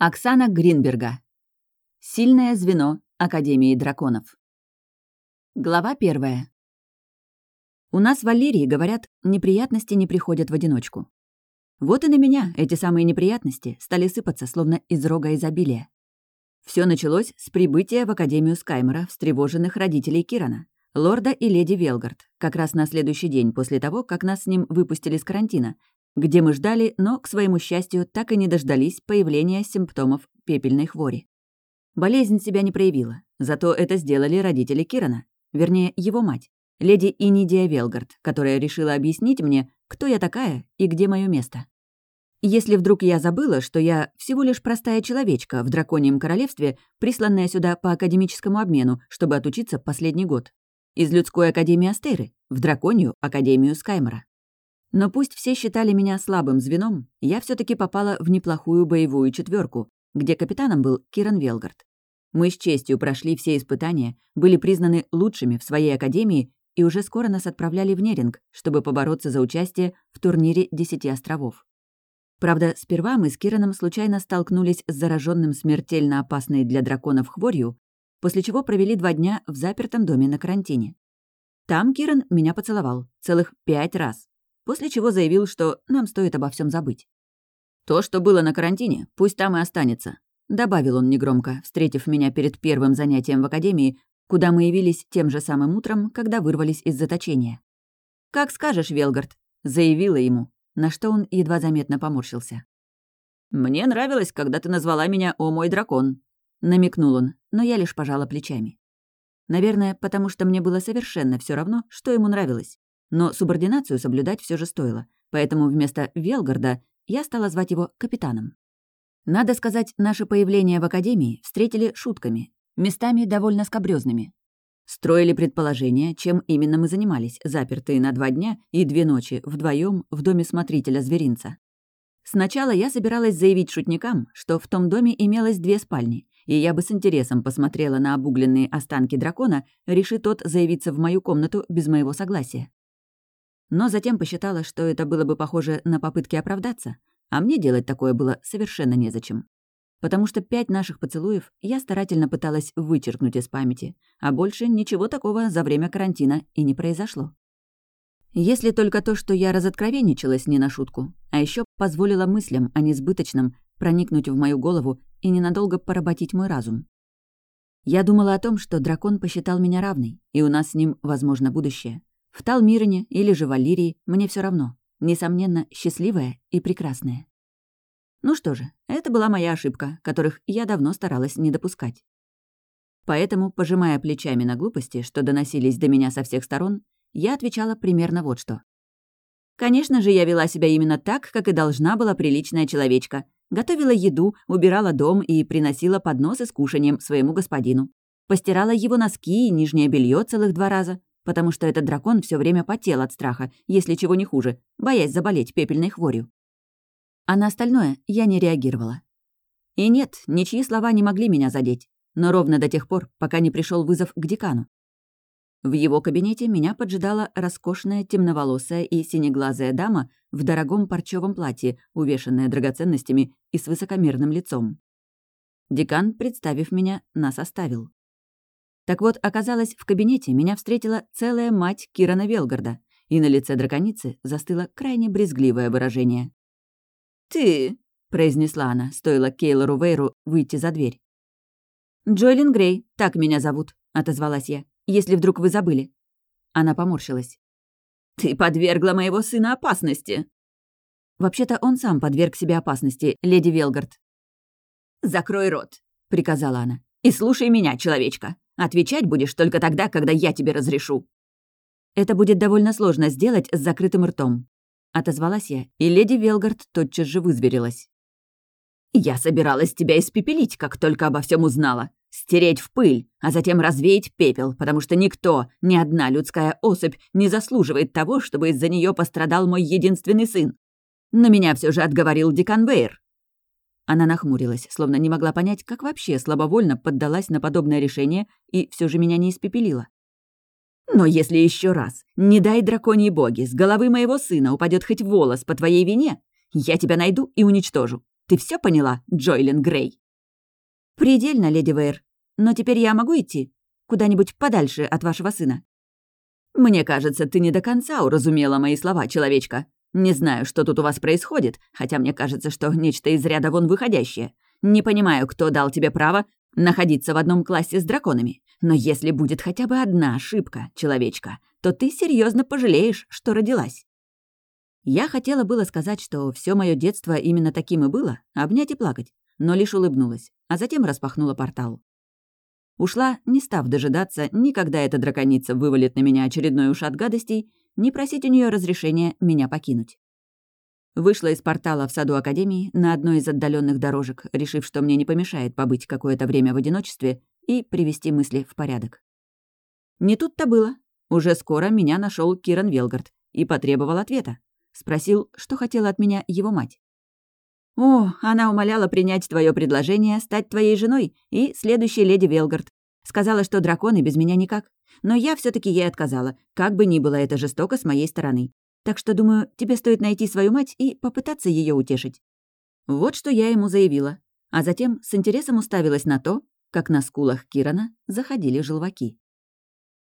Оксана Гринберга. Сильное звено Академии драконов. Глава первая. У нас в Валерии, говорят, неприятности не приходят в одиночку. Вот и на меня эти самые неприятности стали сыпаться, словно из рога изобилия. Все началось с прибытия в Академию Скаймера встревоженных родителей Кирана, лорда и леди Велгард, как раз на следующий день после того, как нас с ним выпустили с карантина, где мы ждали, но, к своему счастью, так и не дождались появления симптомов пепельной хвори. Болезнь себя не проявила, зато это сделали родители Кирана, вернее, его мать, леди Инидия Велгард, которая решила объяснить мне, кто я такая и где мое место. Если вдруг я забыла, что я всего лишь простая человечка в драконьем королевстве, присланная сюда по академическому обмену, чтобы отучиться последний год. Из людской академии Астеры в драконью академию Скаймора. Но пусть все считали меня слабым звеном, я все таки попала в неплохую боевую четверку, где капитаном был Киран Велгард. Мы с честью прошли все испытания, были признаны лучшими в своей академии и уже скоро нас отправляли в Неринг, чтобы побороться за участие в турнире Десяти островов. Правда, сперва мы с Кираном случайно столкнулись с зараженным смертельно опасной для драконов хворью, после чего провели два дня в запертом доме на карантине. Там Киран меня поцеловал целых пять раз, после чего заявил, что нам стоит обо всем забыть. «То, что было на карантине, пусть там и останется», — добавил он негромко, встретив меня перед первым занятием в академии, куда мы явились тем же самым утром, когда вырвались из заточения. «Как скажешь, Велгард», — заявила ему, на что он едва заметно поморщился. «Мне нравилось, когда ты назвала меня «О мой дракон», — намекнул он, но я лишь пожала плечами. Наверное, потому что мне было совершенно все равно, что ему нравилось. Но субординацию соблюдать все же стоило, поэтому вместо Велгарда я стала звать его капитаном. Надо сказать, наше появление в Академии встретили шутками, местами довольно скобрёзными. Строили предположения, чем именно мы занимались, запертые на два дня и две ночи вдвоем в доме смотрителя зверинца. Сначала я собиралась заявить шутникам, что в том доме имелось две спальни, и я бы с интересом посмотрела на обугленные останки дракона, реши тот заявиться в мою комнату без моего согласия но затем посчитала, что это было бы похоже на попытки оправдаться, а мне делать такое было совершенно незачем. Потому что пять наших поцелуев я старательно пыталась вычеркнуть из памяти, а больше ничего такого за время карантина и не произошло. Если только то, что я разоткровенничалась не на шутку, а еще позволила мыслям о несбыточном проникнуть в мою голову и ненадолго поработить мой разум. Я думала о том, что дракон посчитал меня равной, и у нас с ним возможно будущее. В Талмироне или же Валерии мне все равно. Несомненно, счастливая и прекрасная. Ну что же, это была моя ошибка, которых я давно старалась не допускать. Поэтому, пожимая плечами на глупости, что доносились до меня со всех сторон, я отвечала примерно вот что. Конечно же, я вела себя именно так, как и должна была приличная человечка. Готовила еду, убирала дом и приносила подносы с кушанием своему господину. Постирала его носки и нижнее белье целых два раза, потому что этот дракон все время потел от страха, если чего не хуже, боясь заболеть пепельной хворью. А на остальное я не реагировала. И нет, ничьи слова не могли меня задеть, но ровно до тех пор, пока не пришел вызов к декану. В его кабинете меня поджидала роскошная темноволосая и синеглазая дама в дорогом парчевом платье, увешанная драгоценностями и с высокомерным лицом. Декан, представив меня, нас оставил. Так вот, оказалось, в кабинете меня встретила целая мать Кирана Велгарда, и на лице драконицы застыло крайне брезгливое выражение. «Ты», — произнесла она, стоило Кейлору Вейру выйти за дверь. «Джойлин Грей, так меня зовут», — отозвалась я, «если вдруг вы забыли». Она поморщилась. «Ты подвергла моего сына опасности». «Вообще-то он сам подверг себе опасности, леди Велгард». «Закрой рот», — приказала она, «и слушай меня, человечка. Отвечать будешь только тогда, когда я тебе разрешу». «Это будет довольно сложно сделать с закрытым ртом», — отозвалась я, и леди Велгард тотчас же вызверилась. «Я собиралась тебя испепелить, как только обо всем узнала. Стереть в пыль, а затем развеять пепел, потому что никто, ни одна людская особь не заслуживает того, чтобы из-за нее пострадал мой единственный сын. Но меня все же отговорил Декан Вейр. Она нахмурилась, словно не могла понять, как вообще слабовольно поддалась на подобное решение и все же меня не испепелила. «Но если еще раз, не дай драконьей боги, с головы моего сына упадет хоть волос по твоей вине, я тебя найду и уничтожу. Ты все поняла, Джойлин Грей?» «Предельно, леди Вейр. Но теперь я могу идти? Куда-нибудь подальше от вашего сына?» «Мне кажется, ты не до конца уразумела мои слова, человечка. Не знаю, что тут у вас происходит, хотя мне кажется, что нечто из ряда вон выходящее. Не понимаю, кто дал тебе право находиться в одном классе с драконами. Но если будет хотя бы одна ошибка, человечка, то ты серьезно пожалеешь, что родилась. Я хотела было сказать, что все мое детство именно таким и было, обнять и плакать, но лишь улыбнулась, а затем распахнула портал. Ушла, не став дожидаться, ни когда эта драконица вывалит на меня очередной ушат гадостей, ни просить у нее разрешения меня покинуть. Вышла из портала в саду Академии на одной из отдаленных дорожек, решив, что мне не помешает побыть какое-то время в одиночестве и привести мысли в порядок. Не тут-то было. Уже скоро меня нашел Киран Велгард и потребовал ответа. Спросил, что хотела от меня его мать. «О, она умоляла принять твое предложение, стать твоей женой и следующей леди Велгард. Сказала, что драконы без меня никак. Но я все таки ей отказала, как бы ни было это жестоко с моей стороны. Так что, думаю, тебе стоит найти свою мать и попытаться ее утешить». Вот что я ему заявила, а затем с интересом уставилась на то, как на скулах Кирана заходили желваки.